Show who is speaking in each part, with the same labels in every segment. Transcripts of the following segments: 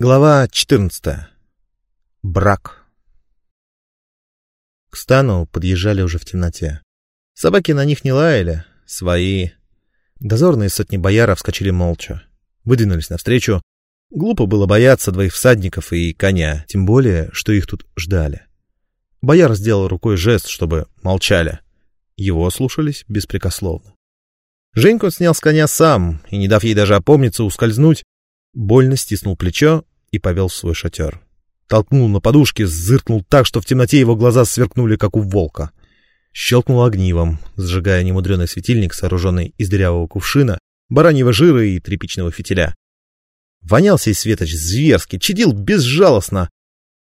Speaker 1: Глава 14. Брак. К стану подъезжали уже в темноте. Собаки на них не лаяли, свои. Дозорные сотни бояров вскочили молча. Выдвинулись навстречу. Глупо было бояться двоих всадников и коня, тем более, что их тут ждали. Бояр сделал рукой жест, чтобы молчали. Его слушались беспрекословно. Женьку снял с коня сам, и, не дав ей даже опомниться, ускользнуть, больно стиснул плечо и повел в свой шатер. Толкнул на подушке, зыркнул так, что в темноте его глаза сверкнули, как у волка. Щелкнул огнивом, сжигая немудреный светильник, сооруженный из дырявого кувшина, бараньего жира и тряпичного фитиля. Вонялся и светоч зверски, чадил безжалостно,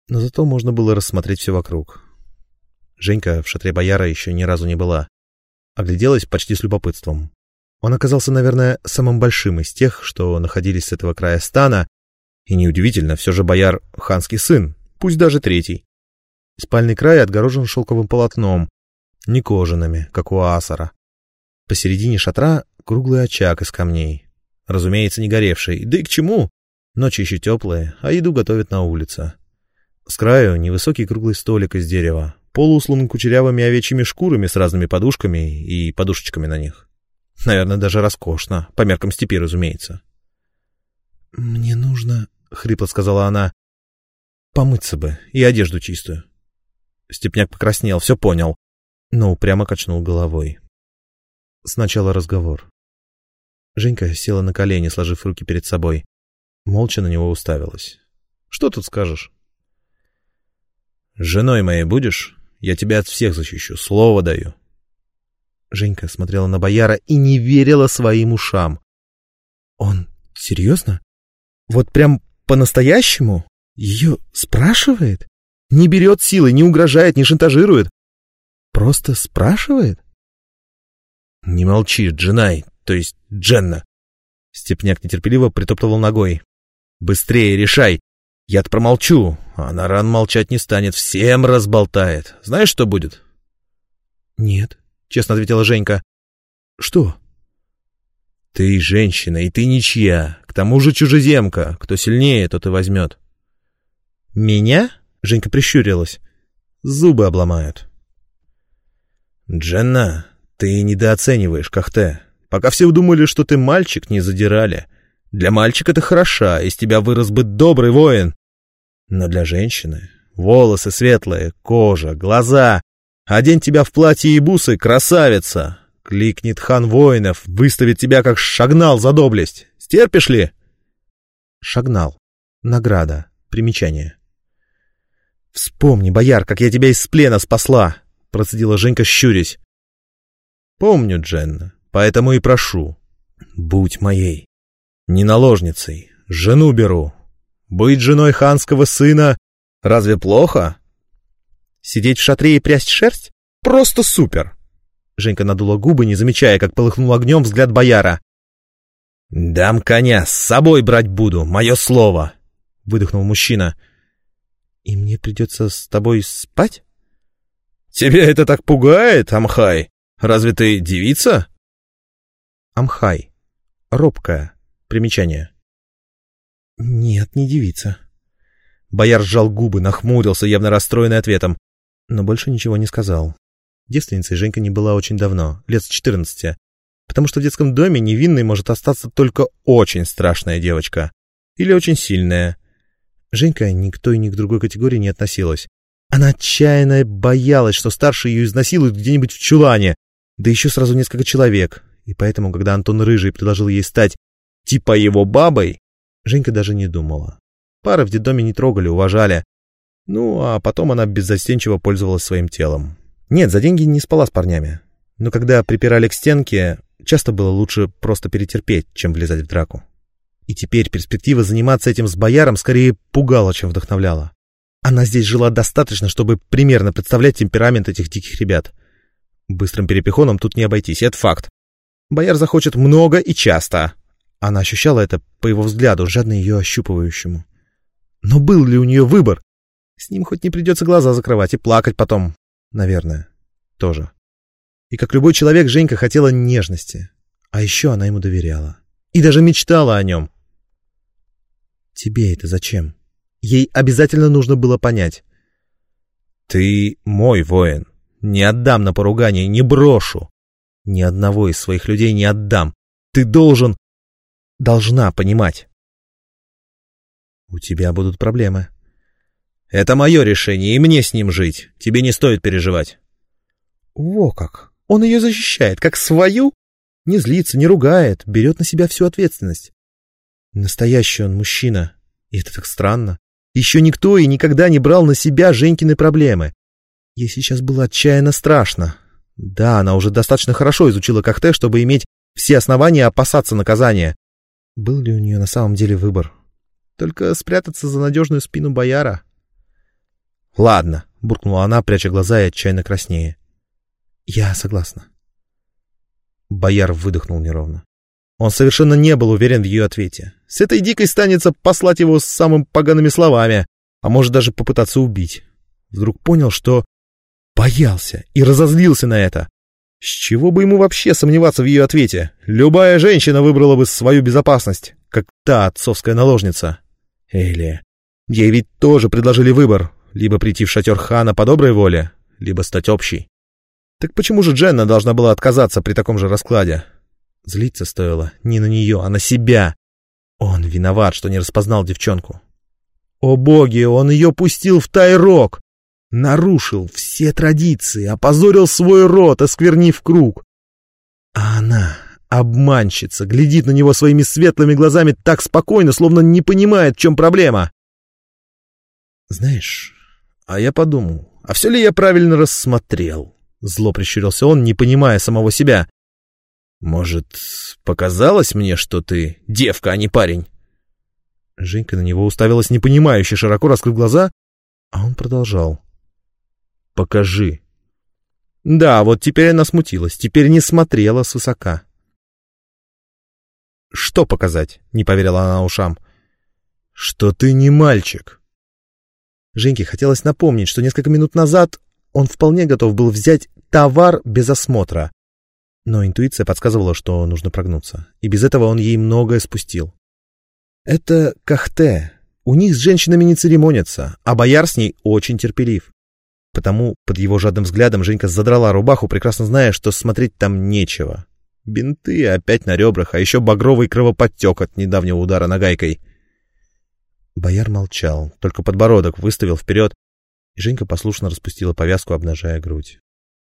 Speaker 1: но зато можно было рассмотреть все вокруг. Женька в шатре бояра еще ни разу не была. Огляделась почти с любопытством. Он оказался, наверное, самым большим из тех, что находились с этого края стана, и неудивительно, все же бояр — ханский сын, пусть даже третий. Спальный край отгорожен шелковым полотном, не кожаными, как у Асара. Посередине шатра круглый очаг из камней. Разумеется, не горевший. Да и к чему? Ночи еще теплые, а еду готовят на улице. С краю невысокий круглый столик из дерева, полууслан кучерявыми овечьими шкурами с разными подушками и подушечками на них. Наверное, даже роскошно, по меркам степи, разумеется. «Мне нужно...» — хрипло сказала она. «Помыться бы и одежду чистую». Степняк покраснел, все понял, но упрямо качнул головой. Сначала разговор. Женька села на колени, сложив руки перед собой. Молча на него уставилась. «Что тут скажешь?» «Женой моей будешь? Я тебя от всех защищу, слово даю». Женька смотрела на бояра и не верила своим ушам. «Он серьезно? Вот прям по-настоящему? Ее спрашивает? Не берет силы, не угрожает, не шантажирует? Просто спрашивает?» «Не молчи, Джинай, то есть Дженна!» Степняк нетерпеливо притоптывал ногой. «Быстрее решай! Я-то промолчу, а Наран молчать не станет, всем разболтает. Знаешь, что будет?» «Нет», — честно ответила Женька. «Что?» «Ты женщина, и ты ничья. К тому же чужеземка. Кто сильнее, тот и возьмет». «Меня?» — Женька прищурилась. «Зубы обломают». «Дженна, ты недооцениваешь Кахте. Пока все думали, что ты мальчик, не задирали. Для мальчика ты хороша, из тебя вырос бы добрый воин. Но для женщины волосы светлые, кожа, глаза, Одень тебя в платье и бусы, красавица! Кликнет хан воинов, выставит тебя как шагнал за доблесть. Стерпишь ли? Шагнал. Награда. Примечание. «Вспомни, бояр, как я тебя из плена спасла!» — процедила Женька, щурясь. «Помню, Дженна, поэтому и прошу. Будь моей. Не наложницей, жену беру. Быть женой ханского сына разве плохо?» Сидеть в шатре и прясть шерсть? Просто супер!» Женька надула губы, не замечая, как полыхнул огнем взгляд бояра. «Дам коня, с собой брать буду, мое слово!» — выдохнул мужчина. «И мне придется с тобой спать?» «Тебя это так пугает, Амхай? Разве ты девица?» Амхай. Робкая. Примечание. «Нет, не девица». Бояр сжал губы, нахмурился, явно расстроенный ответом но больше ничего не сказал. Девственницей Женька не была очень давно, лет с четырнадцати, потому что в детском доме невинной может остаться только очень страшная девочка. Или очень сильная. Женька ни к той, ни к другой категории не относилась. Она отчаянно боялась, что старший ее изнасилуют где-нибудь в чулане, да еще сразу несколько человек. И поэтому, когда Антон Рыжий предложил ей стать типа его бабой, Женька даже не думала. Пары в детдоме не трогали, уважали, ну, а потом она беззастенчиво пользовалась своим телом. Нет, за деньги не спала с парнями. Но когда припирали к стенке, часто было лучше просто перетерпеть, чем влезать в драку. И теперь перспектива заниматься этим с бояром скорее пугала, чем вдохновляла. Она здесь жила достаточно, чтобы примерно представлять темперамент этих диких ребят. Быстрым перепихоном тут не обойтись, это факт. Бояр захочет много и часто. Она ощущала это по его взгляду, жадно ее ощупывающему. Но был ли у нее выбор? С ним хоть не придется глаза закрывать и плакать потом. Наверное. Тоже. И как любой человек, Женька хотела нежности. А еще она ему доверяла. И даже мечтала о нем. Тебе это зачем? Ей обязательно нужно было понять. Ты мой воин. Не отдам на поругание, не брошу. Ни одного из своих людей не отдам. Ты должен... Должна понимать. У тебя будут проблемы. Это мое решение, и мне с ним жить. Тебе не стоит переживать. Во как! Он ее защищает, как свою? Не злится, не ругает, берет на себя всю ответственность. Настоящий он мужчина, и это так странно. Еще никто и никогда не брал на себя Женькины проблемы. Ей сейчас было отчаянно страшно. Да, она уже достаточно хорошо изучила Кахте, чтобы иметь все основания опасаться наказания. Был ли у нее на самом деле выбор? Только спрятаться за надежную спину бояра? «Ладно», — буркнула она, пряча глаза и отчаянно краснее. «Я согласна». Бояр выдохнул неровно. Он совершенно не был уверен в ее ответе. С этой дикой станется послать его с самыми погаными словами, а может даже попытаться убить. Вдруг понял, что боялся и разозлился на это. С чего бы ему вообще сомневаться в ее ответе? Любая женщина выбрала бы свою безопасность, как та отцовская наложница. Или... Ей ведь тоже предложили выбор. Либо прийти в шатер хана по доброй воле, либо стать общей. Так почему же Дженна должна была отказаться при таком же раскладе? Злиться стоило не на нее, а на себя. Он виноват, что не распознал девчонку. О боги, он ее пустил в тайрок! Нарушил все традиции, опозорил свой род, осквернив круг. А она, обманщица, глядит на него своими светлыми глазами так спокойно, словно не понимает, в чем проблема. Знаешь, а я подумал, а все ли я правильно рассмотрел? Зло прищурился он, не понимая самого себя. «Может, показалось мне, что ты девка, а не парень?» Женька на него уставилась непонимающе, широко раскрыв глаза, а он продолжал. «Покажи». Да, вот теперь она смутилась, теперь не смотрела свысока. «Что показать?» — не поверила она ушам. «Что ты не мальчик». Женьке хотелось напомнить, что несколько минут назад он вполне готов был взять товар без осмотра, но интуиция подсказывала, что нужно прогнуться, и без этого он ей многое спустил. Это Кахте. У них с женщинами не церемонятся, а бояр с ней очень терпелив. Потому под его жадным взглядом Женька задрала рубаху, прекрасно зная, что смотреть там нечего. Бинты опять на ребрах, а еще багровый кровоподтек от недавнего удара нагайкой. Бояр молчал, только подбородок выставил вперед, и Женька послушно распустила повязку, обнажая грудь.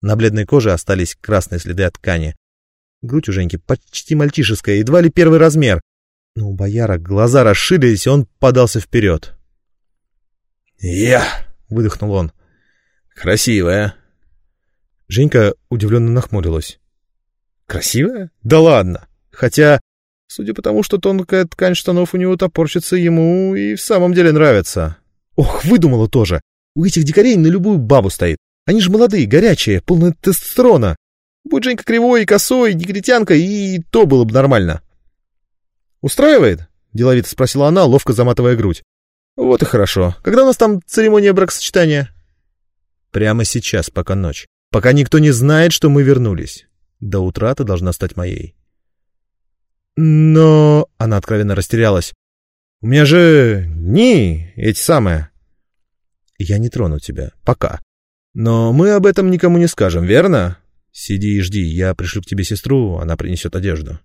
Speaker 1: На бледной коже остались красные следы от ткани. Грудь у Женьки почти мальчишеская, едва ли первый размер. Но у бояра глаза расширились, и он подался вперед. «Я!» — выдохнул он. «Красивая!» Женька удивленно нахмурилась. «Красивая? Да ладно! Хотя, судя по тому, что тонкая ткань штанов у него топорщится, ему и в самом деле нравится. Ох, выдумала тоже! У этих дикарей на любую бабу стоит. Они же молодые, горячие, полные тестостерона. Будь Женька кривой и косой, негритянка, и то было бы нормально. «Устраивает?» — деловито спросила она, ловко заматывая грудь. «Вот и хорошо. Когда у нас там церемония бракосочетания?» «Прямо сейчас, пока ночь. Пока никто не знает, что мы вернулись. До утра ты должна стать моей». «Но...» — она откровенно растерялась. «У меня же... не эти самые...» «Я не трону тебя. Пока. Но мы об этом никому не скажем, верно? Сиди и жди, я пришлю к тебе сестру, она принесет одежду.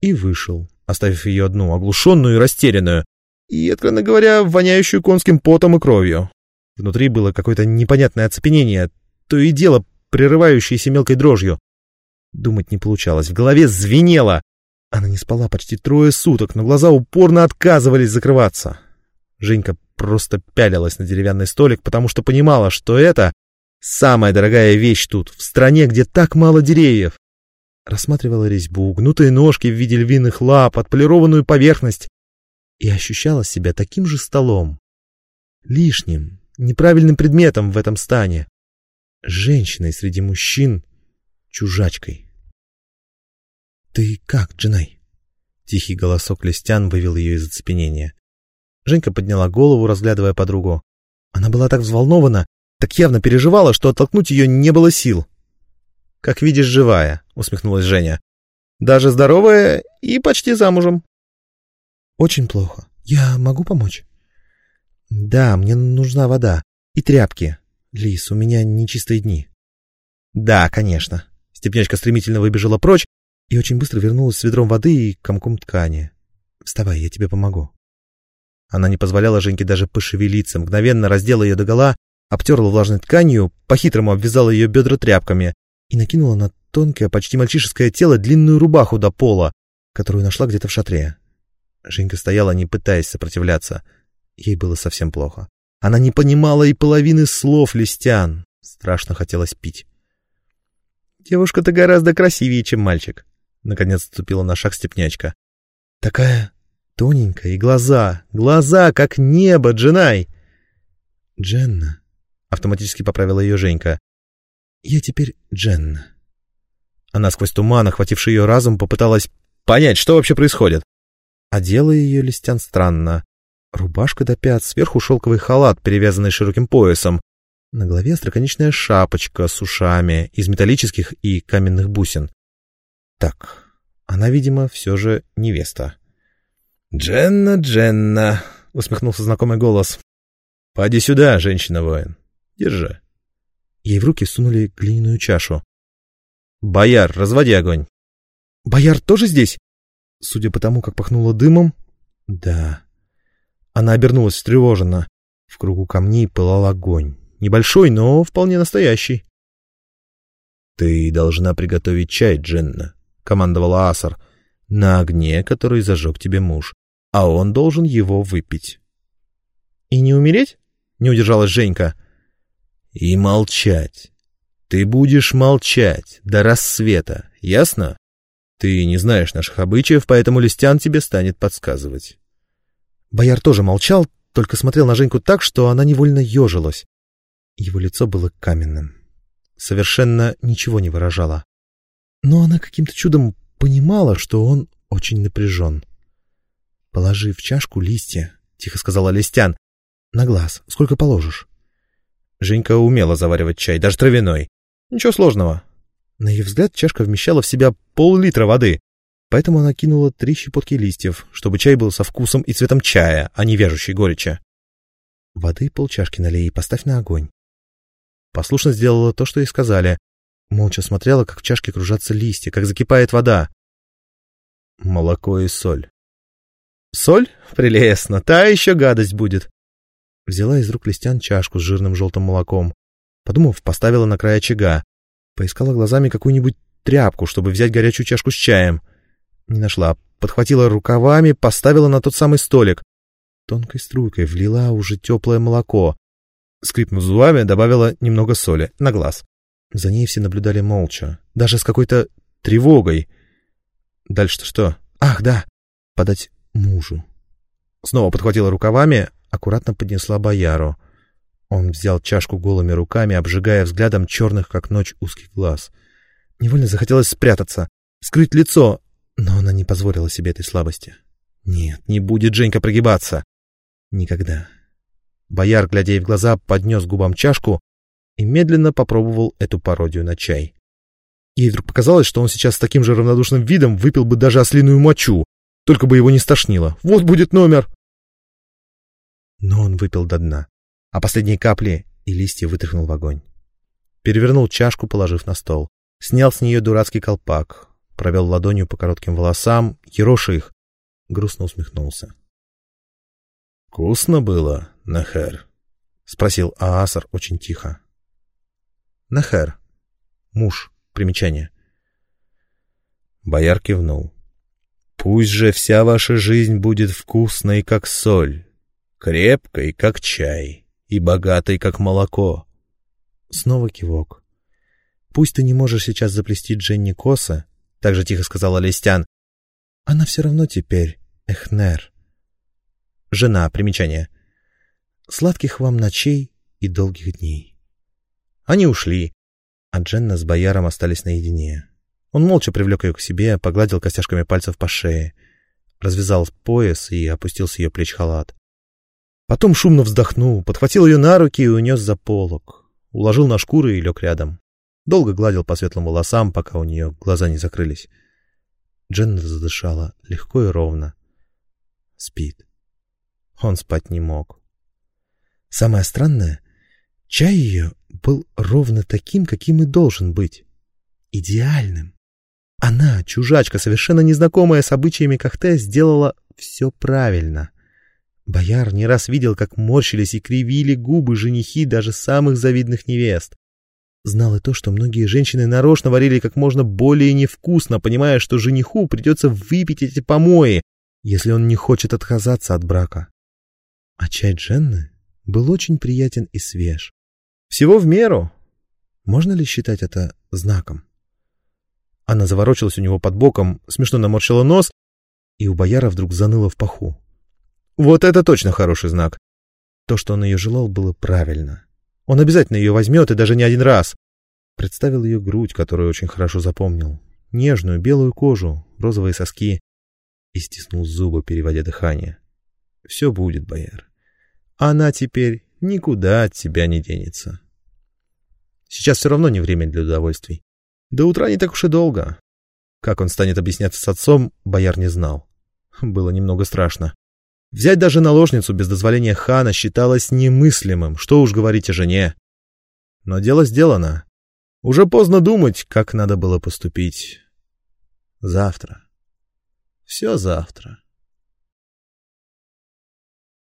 Speaker 1: И вышел, оставив ее одну, оглушенную и растерянную, и, откровенно говоря, воняющую конским потом и кровью. Внутри было какое-то непонятное оцепенение, то и дело прерывающееся мелкой дрожью. Думать не получалось, в голове звенело. Она не спала почти трое суток, но глаза упорно отказывались закрываться. Женька просто пялилась на деревянный столик, потому что понимала, что это самая дорогая вещь тут, в стране, где так мало деревьев. Рассматривала резьбу, гнутые ножки в виде львиных лап, отполированную поверхность и ощущала себя таким же столом. Лишним, неправильным предметом в этом стане. Женщиной среди мужчин, чужачкой. «Ты как, Джинай?» Тихий голосок Листян вывел ее из оцепенения. Женька подняла голову, разглядывая подругу. Она была так взволнована, так явно переживала, что оттолкнуть ее не было сил. «Как видишь, живая», — усмехнулась Женя. «Даже здоровая и почти замужем». «Очень плохо», «Я могу помочь?» «Да, мне нужна вода. И тряпки. Лис, у меня нечистые дни». «Да, конечно». Степнячка стремительно выбежала прочь и очень быстро вернулась с ведром воды и комком ткани. «Вставай, я тебе помогу». Она не позволяла Женьке даже пошевелиться, мгновенно раздела ее догола, обтерла влажной тканью, по-хитрому обвязала ее бедра тряпками и накинула на тонкое, почти мальчишеское тело длинную рубаху до пола, которую нашла где-то в шатре. Женька стояла, не пытаясь сопротивляться. Ей было совсем плохо. Она не понимала и половины слов листян. Страшно хотелось пить. «Девушка-то гораздо красивее, чем мальчик», — наконец ступила на шаг степнячка. «Такая тоненькая, и глаза, глаза, как небо, Дженай!» «Дженна», — автоматически поправила ее Женька. «Я теперь Дженна». Она сквозь туман, охвативший ее разум, попыталась понять, что вообще происходит. Одела ее Листян странно. Рубашка до пят, сверху шелковый халат, перевязанный широким поясом. На голове остроконечная шапочка с ушами из металлических и каменных бусин. Так, она, видимо, все же невеста. «Дженна, Дженна!» — усмехнулся знакомый голос. «Поди сюда, женщина-воин. Держи». Ей в руки сунули глиняную чашу. «Бояр, разводи огонь». «Бояр тоже здесь?» Судя по тому, как пахнуло дымом, да. Она обернулась встревоженно. В кругу камней пылал огонь. Небольшой, но вполне настоящий. «Ты должна приготовить чай, Дженна», — командовала Асар, — «на огне, который зажег тебе муж, а он должен его выпить». «И не умереть?» — не удержалась Женька. «И молчать. Ты будешь молчать до рассвета, ясно?» Ты не знаешь наших обычаев, поэтому Листян тебе станет подсказывать. Бояр тоже молчал, только смотрел на Женьку так, что она невольно ежилась. Его лицо было каменным. Совершенно ничего не выражало. Но она каким-то чудом понимала, что он очень напряжен. «Положи в чашку листья», — тихо сказала Листян. «На глаз. Сколько положишь?» Женька умела заваривать чай, даже травяной. Ничего сложного. На ее взгляд, чашка вмещала в себя пол-литра воды, поэтому она кинула три щепотки листьев, чтобы чай был со вкусом и цветом чая, а не вяжущей горечи. Воды полчашки налей и поставь на огонь. Послушно сделала то, что ей сказали. Молча смотрела, как в чашке кружатся листья, как закипает вода. Молоко и соль. Соль? Прелестно. Та еще гадость будет. Взяла из рук листян чашку с жирным желтым молоком. Подумав, поставила на край очага. Поискала глазами какую-нибудь тряпку, чтобы взять горячую чашку с чаем. Не нашла. Подхватила рукавами, поставила на тот самый столик. Тонкой струйкой влила уже теплое молоко. Скрипнув зубами, добавила немного соли, на глаз. За ней все наблюдали молча, даже с какой-то тревогой. Дальше-то что? Ах, да, подать мужу. Снова подхватила рукавами, аккуратно поднесла бояру. Он взял чашку голыми руками, обжигая взглядом черных, как ночь, узких глаз. Невольно захотелось спрятаться, скрыть лицо, но она не позволила себе этой слабости. Нет, не будет Женька прогибаться. Никогда. Бояр, глядя ей в глаза, поднес губам чашку и медленно попробовал эту пародию на чай. Ей вдруг показалось, что он сейчас с таким же равнодушным видом выпил бы даже ослиную мочу, только бы его не стошнило. Вот будет номер! Но он выпил до дна а последние капли и листья вытряхнул в огонь. Перевернул чашку, положив на стол. Снял с нее дурацкий колпак, провел ладонью по коротким волосам, ероши их, грустно усмехнулся. — Вкусно было, Нахер? — спросил Аасар очень тихо. — Нахер. Муж. Примечание. Бояр кивнул. — Пусть же вся ваша жизнь будет вкусной, как соль, крепкой, как чай. — и богатой, как молоко. Снова кивок. Пусть ты не можешь сейчас заплести Дженни коса, так же тихо сказала Лестян. Она все равно теперь Эхнер. Жена, примечание. Сладких вам ночей и долгих дней. Они ушли, а Дженна с бояром остались наедине. Он молча привлек ее к себе, погладил костяшками пальцев по шее, развязал пояс и опустил с ее плеч халат. Потом шумно вздохнул, подхватил ее на руки и унес за полок. Уложил на шкуры и лег рядом. Долго гладил по светлым волосам, пока у нее глаза не закрылись. Дженна задышала легко и ровно. Спит. Он спать не мог. Самое странное, чай ее был ровно таким, каким и должен быть. Идеальным. Она, чужачка, совершенно незнакомая с обычаями Кахте, сделала все правильно. Бояр не раз видел, как морщились и кривили губы женихи даже самых завидных невест. Знал и то, что многие женщины нарочно варили как можно более невкусно, понимая, что жениху придется выпить эти помои, если он не хочет отказаться от брака. А чай Дженны был очень приятен и свеж. Всего в меру. Можно ли считать это знаком? Она заворочилась у него под боком, смешно наморщила нос, и у бояра вдруг заныло в паху. Вот это точно хороший знак. То, что он ее желал, было правильно. Он обязательно ее возьмет, и даже не один раз. Представил ее грудь, которую очень хорошо запомнил. Нежную, белую кожу, розовые соски. И стиснул зубы, переводя дыхание. Все будет, бояр. Она теперь никуда от тебя не денется. Сейчас все равно не время для удовольствий. До утра не так уж и долго. Как он станет объясняться с отцом, бояр не знал. Было немного страшно. Взять даже наложницу без дозволения хана считалось немыслимым, что уж говорить о жене. Но дело сделано. Уже поздно думать, как надо было поступить. Завтра. Все завтра.